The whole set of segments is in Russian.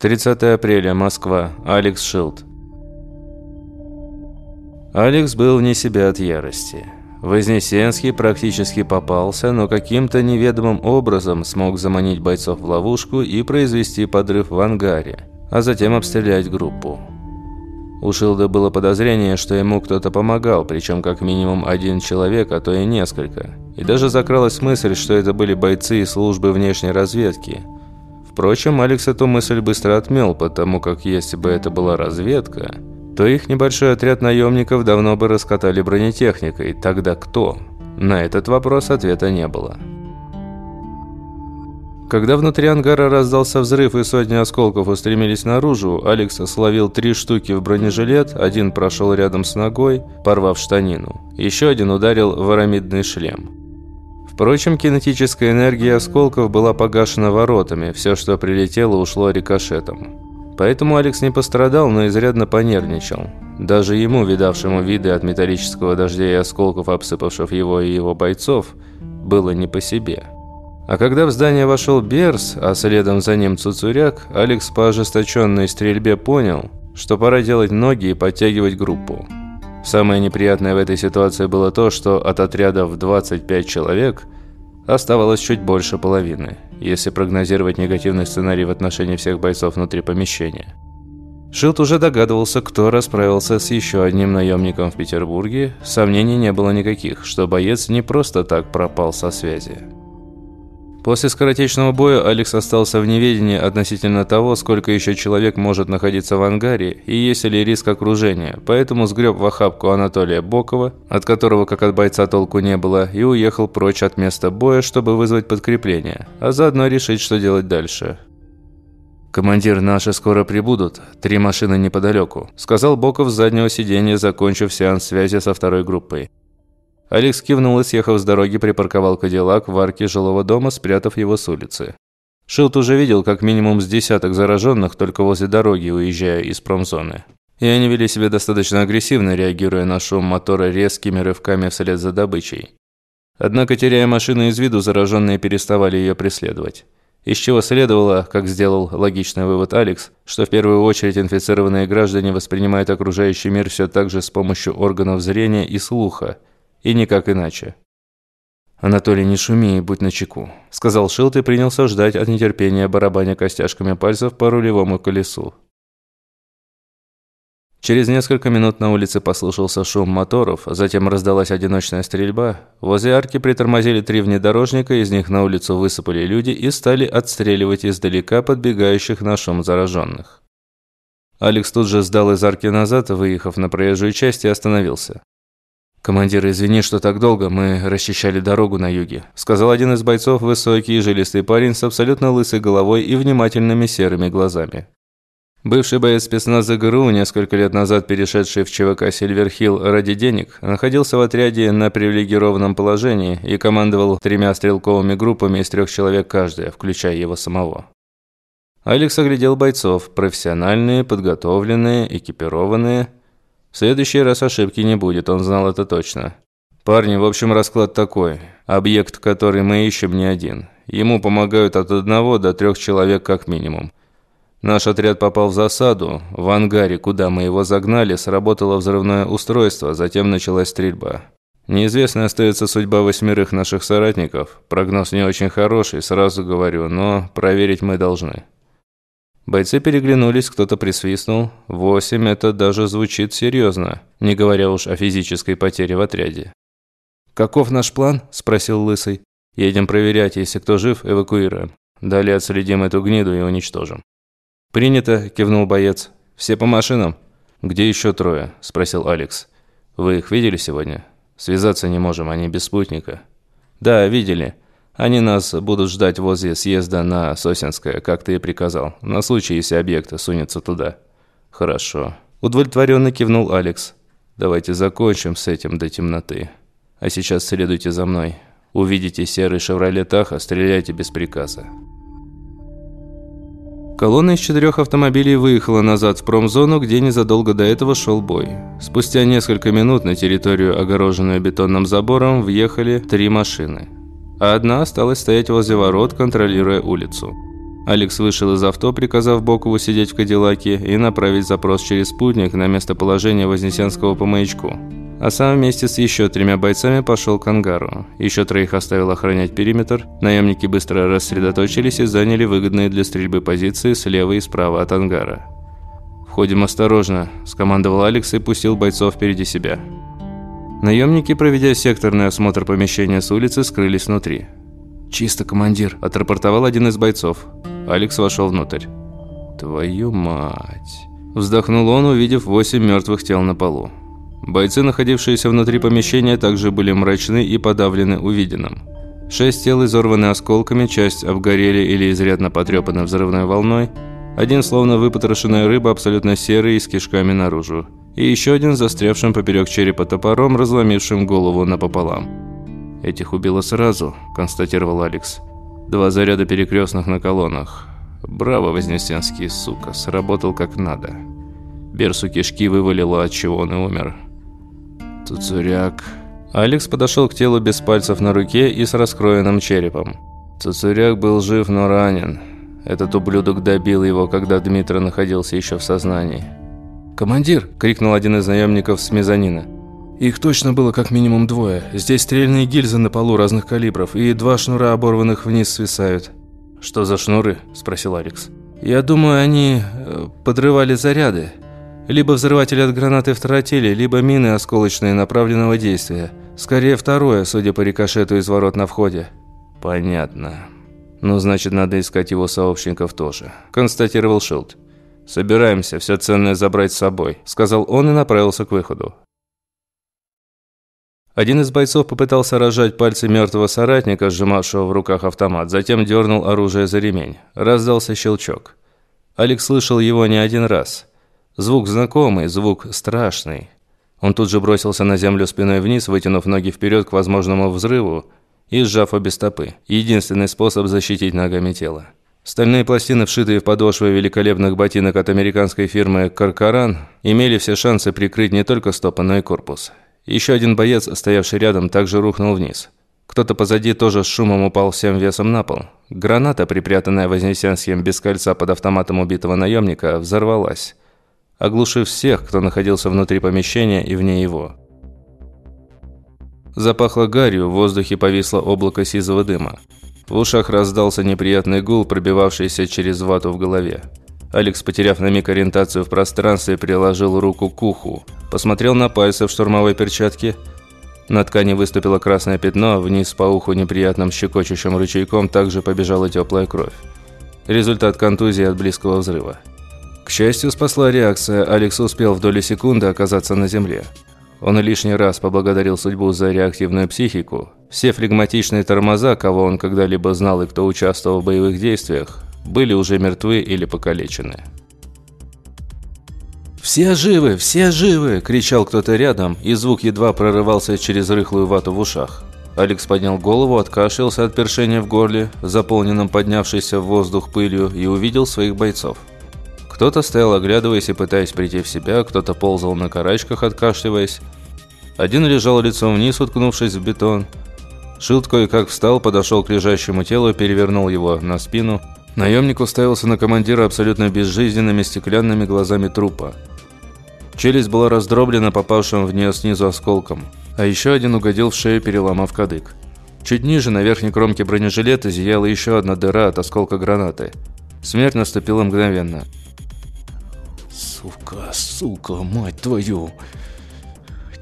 30 апреля, Москва. Алекс Шилд. Алекс был вне себя от ярости. Вознесенский практически попался, но каким-то неведомым образом смог заманить бойцов в ловушку и произвести подрыв в ангаре, а затем обстрелять группу. У Шилда было подозрение, что ему кто-то помогал, причем как минимум один человек, а то и несколько. И даже закралась мысль, что это были бойцы из службы внешней разведки. Впрочем, Алекс эту мысль быстро отмел, потому как если бы это была разведка, то их небольшой отряд наемников давно бы раскатали бронетехникой. Тогда кто? На этот вопрос ответа не было. Когда внутри ангара раздался взрыв и сотни осколков устремились наружу, Алекс словил три штуки в бронежилет, один прошел рядом с ногой, порвав штанину. Еще один ударил в арамидный шлем. Впрочем, кинетическая энергия осколков была погашена воротами, все, что прилетело, ушло рикошетом. Поэтому Алекс не пострадал, но изрядно понервничал. Даже ему, видавшему виды от металлического дождя и осколков, обсыпавших его и его бойцов, было не по себе. А когда в здание вошел Берс, а следом за ним Цуцуряк, Алекс по ожесточенной стрельбе понял, что пора делать ноги и подтягивать группу. Самое неприятное в этой ситуации было то, что от отряда в 25 человек оставалось чуть больше половины, если прогнозировать негативный сценарий в отношении всех бойцов внутри помещения. Шилд уже догадывался, кто расправился с еще одним наемником в Петербурге. Сомнений не было никаких, что боец не просто так пропал со связи. После скоротечного боя Алекс остался в неведении относительно того, сколько еще человек может находиться в ангаре и есть ли риск окружения, поэтому сгреб в охапку Анатолия Бокова, от которого как от бойца толку не было, и уехал прочь от места боя, чтобы вызвать подкрепление, а заодно решить, что делать дальше. «Командир, наши скоро прибудут. Три машины неподалеку», – сказал Боков с заднего сиденья, закончив сеанс связи со второй группой. Алекс кивнул и, съехав с дороги, припарковал Кадиллак в арке жилого дома, спрятав его с улицы. Шилд уже видел как минимум с десяток зараженных только возле дороги, уезжая из промзоны. И они вели себя достаточно агрессивно, реагируя на шум мотора резкими рывками вслед за добычей. Однако, теряя машину из виду, зараженные переставали ее преследовать. Из чего следовало, как сделал логичный вывод Алекс, что в первую очередь инфицированные граждане воспринимают окружающий мир все так же с помощью органов зрения и слуха, и никак иначе. «Анатолий, не шуми и будь начеку», – сказал Шилд и принялся ждать от нетерпения барабаня костяшками пальцев по рулевому колесу. Через несколько минут на улице послышался шум моторов, затем раздалась одиночная стрельба. Возле арки притормозили три внедорожника, из них на улицу высыпали люди и стали отстреливать издалека подбегающих на шум зараженных. Алекс тут же сдал из арки назад, выехав на проезжую часть и остановился. «Командир, извини, что так долго, мы расчищали дорогу на юге», сказал один из бойцов, высокий жилистый парень с абсолютно лысой головой и внимательными серыми глазами. Бывший боец спецназа ГРУ, несколько лет назад перешедший в ЧВК «Сильверхилл» ради денег, находился в отряде на привилегированном положении и командовал тремя стрелковыми группами из трех человек каждая, включая его самого. Алекс оглядел бойцов, профессиональные, подготовленные, экипированные – следующий раз ошибки не будет, он знал это точно. Парни, в общем, расклад такой. Объект, который мы ищем, не один. Ему помогают от одного до трех человек как минимум. Наш отряд попал в засаду. В ангаре, куда мы его загнали, сработало взрывное устройство, затем началась стрельба. Неизвестной остается судьба восьмерых наших соратников. Прогноз не очень хороший, сразу говорю, но проверить мы должны. Бойцы переглянулись, кто-то присвистнул. Восемь – это даже звучит серьезно, не говоря уж о физической потере в отряде. «Каков наш план?» – спросил Лысый. «Едем проверять, если кто жив, эвакуируем. Далее отследим эту гниду и уничтожим». «Принято», – кивнул боец. «Все по машинам?» «Где еще трое?» – спросил Алекс. «Вы их видели сегодня?» «Связаться не можем, они без спутника». «Да, видели. Они нас будут ждать возле съезда на Сосенское, как ты и приказал, на случай, если объект сунется туда». «Хорошо». Удовлетворенно кивнул Алекс. «Давайте закончим с этим до темноты. А сейчас следуйте за мной. Увидите серый «Шевроле Таха», стреляйте без приказа». Колонна из четырех автомобилей выехала назад в промзону, где незадолго до этого шел бой. Спустя несколько минут на территорию, огороженную бетонным забором, въехали три машины а одна осталась стоять возле ворот, контролируя улицу. Алекс вышел из авто, приказав Бокову сидеть в Кадиллаке и направить запрос через спутник на местоположение Вознесенского по маячку. А сам вместе с еще тремя бойцами пошел к ангару. Еще троих оставил охранять периметр. Наемники быстро рассредоточились и заняли выгодные для стрельбы позиции слева и справа от ангара. «Входим осторожно», – скомандовал Алекс и пустил бойцов впереди себя. Наемники, проведя секторный осмотр помещения с улицы, скрылись внутри. «Чисто, командир», – отрапортовал один из бойцов. Алекс вошел внутрь. «Твою мать!» Вздохнул он, увидев восемь мертвых тел на полу. Бойцы, находившиеся внутри помещения, также были мрачны и подавлены увиденным. Шесть тел изорваны осколками, часть обгорели или изрядно потрепаны взрывной волной, один словно выпотрошенная рыба, абсолютно серый и с кишками наружу, и еще один застрявшим поперек черепа топором, разломившим голову напополам. «Этих убило сразу», – констатировал Алекс. Два заряда перекрестных на колоннах. Браво, Вознесенский, сука, сработал как надо. Берсу кишки вывалило, от чего он и умер. Цуцуряк... Алекс подошел к телу без пальцев на руке и с раскроенным черепом. Цуцуряк был жив, но ранен. Этот ублюдок добил его, когда Дмитрий находился еще в сознании. «Командир!» – крикнул один из наемников с мезонина. Их точно было как минимум двое. Здесь стрельные гильзы на полу разных калибров, и два шнура оборванных вниз свисают. «Что за шнуры?» – спросил Алекс. «Я думаю, они э, подрывали заряды. Либо взрыватели от гранаты в либо мины осколочные направленного действия. Скорее второе, судя по рикошету из ворот на входе». «Понятно. Ну, значит, надо искать его сообщников тоже», – констатировал Шилд. «Собираемся, все ценное забрать с собой», – сказал он и направился к выходу. Один из бойцов попытался рожать пальцы мертвого соратника, сжимавшего в руках автомат, затем дернул оружие за ремень. Раздался щелчок. Алекс слышал его не один раз. Звук знакомый, звук страшный. Он тут же бросился на землю спиной вниз, вытянув ноги вперед к возможному взрыву и сжав обе стопы. Единственный способ защитить ногами тело. Стальные пластины, вшитые в подошвы великолепных ботинок от американской фирмы «Каркаран», имели все шансы прикрыть не только стопы, но и корпус. Еще один боец, стоявший рядом, также рухнул вниз. Кто-то позади тоже с шумом упал всем весом на пол. Граната, припрятанная Вознесенским без кольца под автоматом убитого наемника, взорвалась, оглушив всех, кто находился внутри помещения и вне его. Запахло гарью, в воздухе повисло облако сизого дыма. В ушах раздался неприятный гул, пробивавшийся через вату в голове. Алекс, потеряв на миг ориентацию в пространстве, приложил руку к уху. Посмотрел на пальцы в штурмовой перчатке. На ткани выступило красное пятно, а вниз по уху неприятным щекочущим ручейком также побежала теплая кровь. Результат контузии от близкого взрыва. К счастью, спасла реакция, Алекс успел в доли секунды оказаться на земле. Он лишний раз поблагодарил судьбу за реактивную психику. Все флегматичные тормоза, кого он когда-либо знал и кто участвовал в боевых действиях, были уже мертвы или покалечены. «Все живы! Все живы!» – кричал кто-то рядом, и звук едва прорывался через рыхлую вату в ушах. Алекс поднял голову, откашлялся от першения в горле, заполненном поднявшейся в воздух пылью, и увидел своих бойцов. Кто-то стоял, оглядываясь и пытаясь прийти в себя, кто-то ползал на карачках, откашливаясь. Один лежал лицом вниз, уткнувшись в бетон. Шилд кое-как встал, подошел к лежащему телу, перевернул его на спину – Наемник уставился на командира абсолютно безжизненными стеклянными глазами трупа. Челюсть была раздроблена попавшим в нее снизу осколком, а еще один угодил в шею, переломав кадык. Чуть ниже, на верхней кромке бронежилета, зияла еще одна дыра от осколка гранаты. Смерть наступила мгновенно. «Сука, сука, мать твою!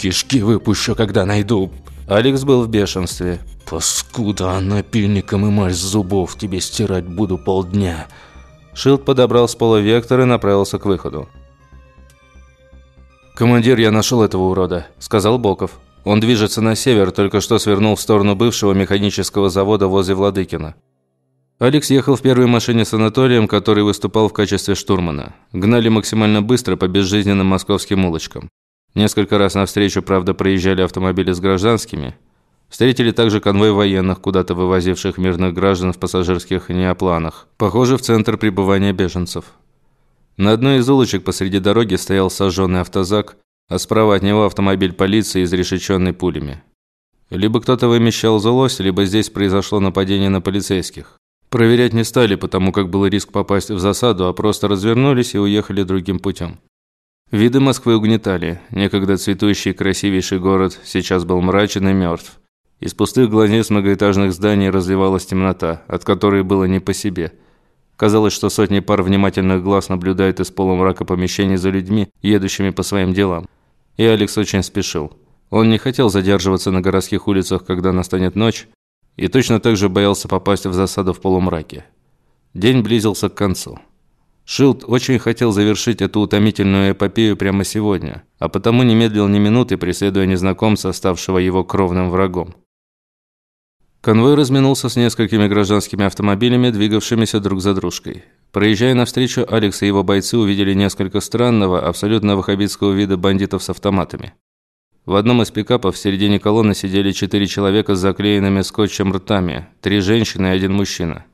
Кишки выпущу, когда найду!» Алекс был в бешенстве. «Паскуда, напильником и мазь зубов тебе стирать буду полдня!» Шилд подобрал с пола вектор и направился к выходу. «Командир, я нашел этого урода», – сказал Боков. «Он движется на север, только что свернул в сторону бывшего механического завода возле Владыкина». Алекс ехал в первой машине с Анатолием, который выступал в качестве штурмана. Гнали максимально быстро по безжизненным московским улочкам. Несколько раз навстречу, правда, проезжали автомобили с гражданскими – Встретили также конвой военных, куда-то вывозивших мирных граждан в пассажирских неопланах. Похоже, в центр пребывания беженцев. На одной из улочек посреди дороги стоял сожженный автозак, а справа от него автомобиль полиции, изрешеченный пулями. Либо кто-то вымещал злость, либо здесь произошло нападение на полицейских. Проверять не стали, потому как был риск попасть в засаду, а просто развернулись и уехали другим путем. Виды Москвы угнетали. Некогда цветущий красивейший город сейчас был мрачен и мертв. Из пустых глазниц многоэтажных зданий разливалась темнота, от которой было не по себе. Казалось, что сотни пар внимательных глаз наблюдают из полумрака помещений за людьми, едущими по своим делам. И Алекс очень спешил. Он не хотел задерживаться на городских улицах, когда настанет ночь, и точно так же боялся попасть в засаду в полумраке. День близился к концу. Шилд очень хотел завершить эту утомительную эпопею прямо сегодня, а потому не медлил ни минуты, преследуя незнакомца, ставшего его кровным врагом. Конвой разминулся с несколькими гражданскими автомобилями, двигавшимися друг за дружкой. Проезжая навстречу, Алекс и его бойцы увидели несколько странного, абсолютно ваххабитского вида бандитов с автоматами. В одном из пикапов в середине колонны сидели четыре человека с заклеенными скотчем ртами, три женщины и один мужчина.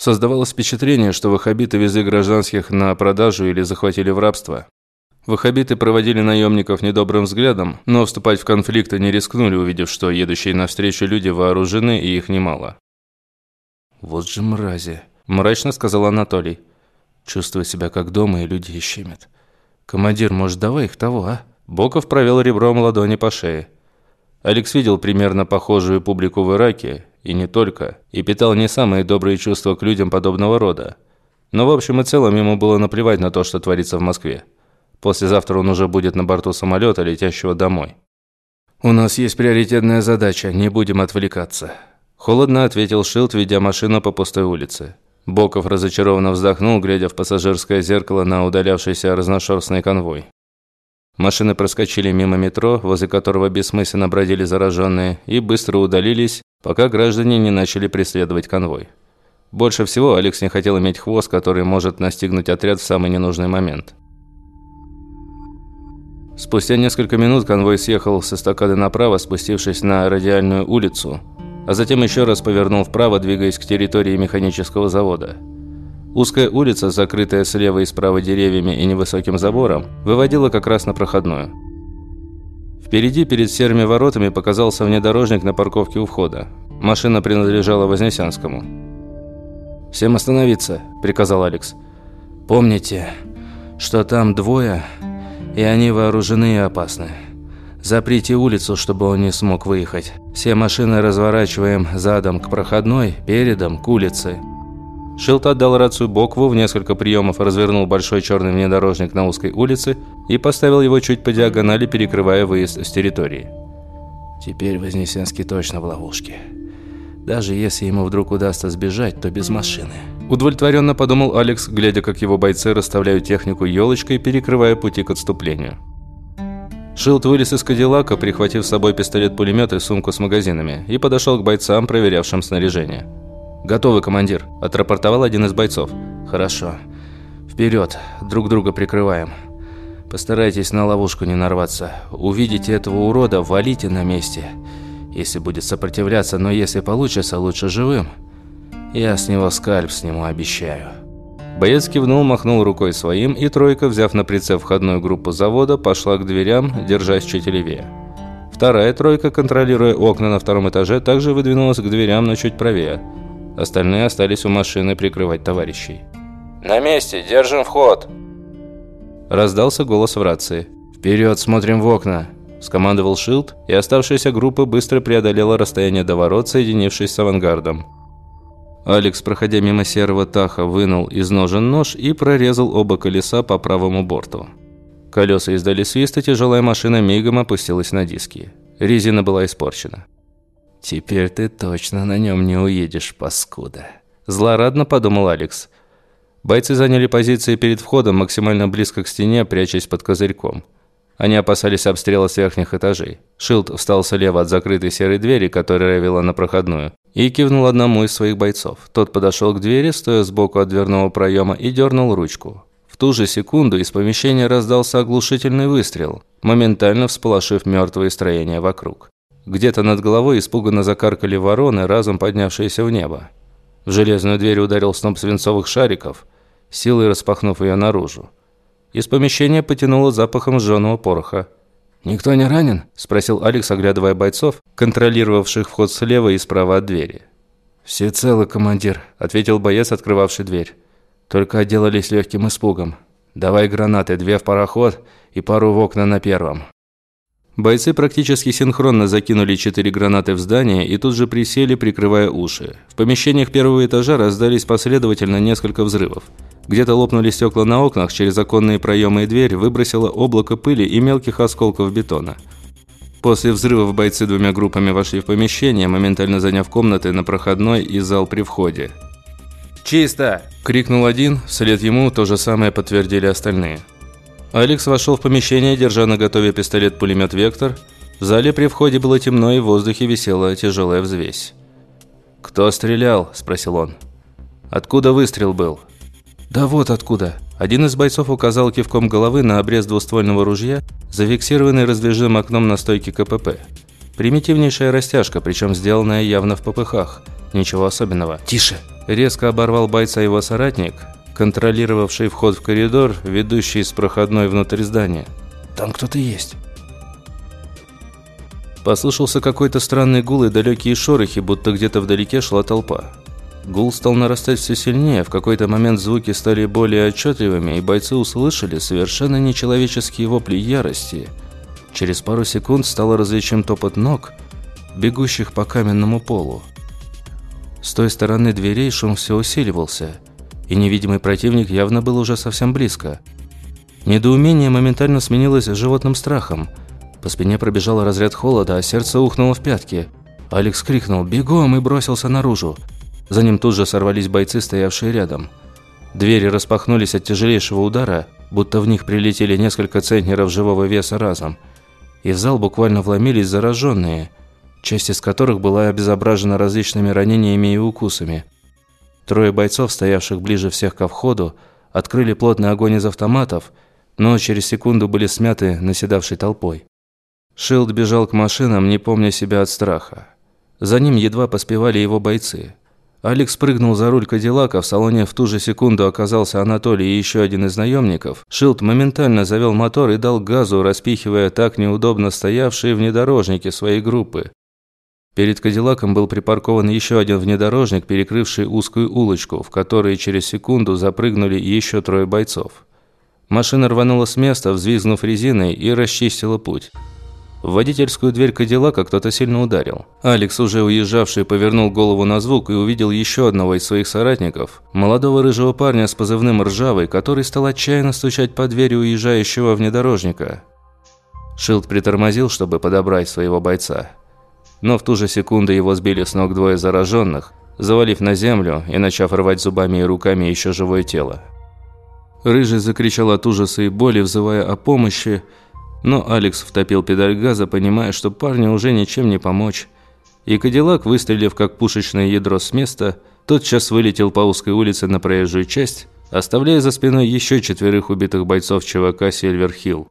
Создавалось впечатление, что ваххабиты везли гражданских на продажу или захватили в рабство. Ваххабиты проводили наемников недобрым взглядом, но вступать в конфликты не рискнули, увидев, что едущие навстречу люди вооружены и их немало. «Вот же мрази», – мрачно сказал Анатолий. «Чувствую себя как дома, и люди ищемят. Командир, может, давай их того, а?» Боков провел ребром ладони по шее. Алекс видел примерно похожую публику в Ираке, и не только, и питал не самые добрые чувства к людям подобного рода. Но в общем и целом ему было наплевать на то, что творится в Москве. Послезавтра он уже будет на борту самолета, летящего домой. «У нас есть приоритетная задача, не будем отвлекаться», – холодно ответил Шилд, ведя машину по пустой улице. Боков разочарованно вздохнул, глядя в пассажирское зеркало на удалявшийся разношерстный конвой. Машины проскочили мимо метро, возле которого бессмысленно бродили зараженные, и быстро удалились, пока граждане не начали преследовать конвой. Больше всего Алекс не хотел иметь хвост, который может настигнуть отряд в самый ненужный момент. Спустя несколько минут конвой съехал с эстакады направо, спустившись на радиальную улицу, а затем еще раз повернул вправо, двигаясь к территории механического завода. Узкая улица, закрытая слева и справа деревьями и невысоким забором, выводила как раз на проходную. Впереди, перед серыми воротами, показался внедорожник на парковке у входа. Машина принадлежала Вознесенскому. «Всем остановиться», – приказал Алекс. «Помните, что там двое, и они вооружены и опасны. Заприте улицу, чтобы он не смог выехать. Все машины разворачиваем задом к проходной, передом к улице». Шилт отдал рацию Бокву в несколько приемов, развернул большой черный внедорожник на узкой улице и поставил его чуть по диагонали, перекрывая выезд с территории. Теперь Вознесенский точно в ловушке. Даже если ему вдруг удастся сбежать, то без машины. Удовлетворенно подумал Алекс, глядя, как его бойцы расставляют технику елочкой, перекрывая пути к отступлению. Шилд вылез из Кадиллака, прихватив с собой пистолет-пулемет и сумку с магазинами, и подошел к бойцам, проверявшим снаряжение. «Готовы, командир», – отрапортовал один из бойцов. «Хорошо. Вперед, друг друга прикрываем. Постарайтесь на ловушку не нарваться. Увидите этого урода, валите на месте. Если будет сопротивляться, но если получится, лучше живым. Я с него скальп сниму, обещаю». Боец кивнул, махнул рукой своим, и тройка, взяв на прицеп входную группу завода, пошла к дверям, держась чуть левее. Вторая тройка, контролируя окна на втором этаже, также выдвинулась к дверям, но чуть правее – Остальные остались у машины прикрывать товарищей. «На месте! Держим вход!» Раздался голос в рации. «Вперед, смотрим в окна!» Скомандовал Шилд, и оставшаяся группа быстро преодолела расстояние до ворот, соединившись с авангардом. Алекс, проходя мимо серого таха, вынул из ножен нож и прорезал оба колеса по правому борту. Колеса издали свист, и тяжелая машина мигом опустилась на диски. Резина была испорчена. «Теперь ты точно на нем не уедешь, паскуда», – злорадно подумал Алекс. Бойцы заняли позиции перед входом максимально близко к стене, прячась под козырьком. Они опасались обстрела с верхних этажей. Шилд встал слева от закрытой серой двери, которая вела на проходную, и кивнул одному из своих бойцов. Тот подошел к двери, стоя сбоку от дверного проема, и дернул ручку. В ту же секунду из помещения раздался оглушительный выстрел, моментально всполошив мертвые строения вокруг. Где-то над головой испуганно закаркали вороны, разом поднявшиеся в небо. В железную дверь ударил сноп свинцовых шариков, силой распахнув ее наружу. Из помещения потянуло запахом сжженного пороха. «Никто не ранен?» – спросил Алекс, оглядывая бойцов, контролировавших вход слева и справа от двери. «Все целы, командир», – ответил боец, открывавший дверь. «Только отделались легким испугом. Давай гранаты, две в пароход и пару в окна на первом». Бойцы практически синхронно закинули четыре гранаты в здание и тут же присели, прикрывая уши. В помещениях первого этажа раздались последовательно несколько взрывов. Где-то лопнули стекла на окнах, через оконные проемы и дверь выбросило облако пыли и мелких осколков бетона. После взрывов бойцы двумя группами вошли в помещение, моментально заняв комнаты на проходной и зал при входе. «Чисто!» – крикнул один, вслед ему то же самое подтвердили остальные. Алекс вошел в помещение, держа на готове пистолет-пулемет «Вектор». В зале при входе было темно, и в воздухе висела тяжелая взвесь. «Кто стрелял?» – спросил он. «Откуда выстрел был?» «Да вот откуда». Один из бойцов указал кивком головы на обрез двуствольного ружья, зафиксированный раздвижным окном на стойке КПП. Примитивнейшая растяжка, причем сделанная явно в попыхах. Ничего особенного. «Тише!» Резко оборвал бойца его соратник, контролировавший вход в коридор, ведущий с проходной внутрь здания. «Там кто-то есть». Послышался какой-то странный гул и далекие шорохи, будто где-то вдалеке шла толпа. Гул стал нарастать все сильнее, в какой-то момент звуки стали более отчетливыми, и бойцы услышали совершенно нечеловеческие вопли ярости. Через пару секунд стало различим топот ног, бегущих по каменному полу. С той стороны дверей шум все усиливался – и невидимый противник явно был уже совсем близко. Недоумение моментально сменилось животным страхом. По спине пробежал разряд холода, а сердце ухнуло в пятки. Алекс крикнул «Бегом!» и бросился наружу. За ним тут же сорвались бойцы, стоявшие рядом. Двери распахнулись от тяжелейшего удара, будто в них прилетели несколько центнеров живого веса разом. И в зал буквально вломились зараженные, часть из которых была обезображена различными ранениями и укусами – Трое бойцов, стоявших ближе всех ко входу, открыли плотный огонь из автоматов, но через секунду были смяты наседавшей толпой. Шилд бежал к машинам, не помня себя от страха. За ним едва поспевали его бойцы. Алекс прыгнул за руль Кадиллака, в салоне в ту же секунду оказался Анатолий и еще один из наемников. Шилд моментально завел мотор и дал газу, распихивая так неудобно стоявшие внедорожники своей группы. Перед Кадиллаком был припаркован еще один внедорожник, перекрывший узкую улочку, в которой через секунду запрыгнули еще трое бойцов. Машина рванула с места, взвизгнув резиной, и расчистила путь. В водительскую дверь Кадиллака кто-то сильно ударил. Алекс, уже уезжавший, повернул голову на звук и увидел еще одного из своих соратников, молодого рыжего парня с позывным «Ржавый», который стал отчаянно стучать по двери уезжающего внедорожника. Шилд притормозил, чтобы подобрать своего бойца. Но в ту же секунду его сбили с ног двое зараженных, завалив на землю и начав рвать зубами и руками еще живое тело. Рыжий закричал от ужаса и боли, взывая о помощи, но Алекс втопил педаль газа, понимая, что парню уже ничем не помочь. И Кадиллак, выстрелив как пушечное ядро с места, тотчас вылетел по узкой улице на проезжую часть, оставляя за спиной еще четверых убитых бойцов ЧВК «Сильверхилл».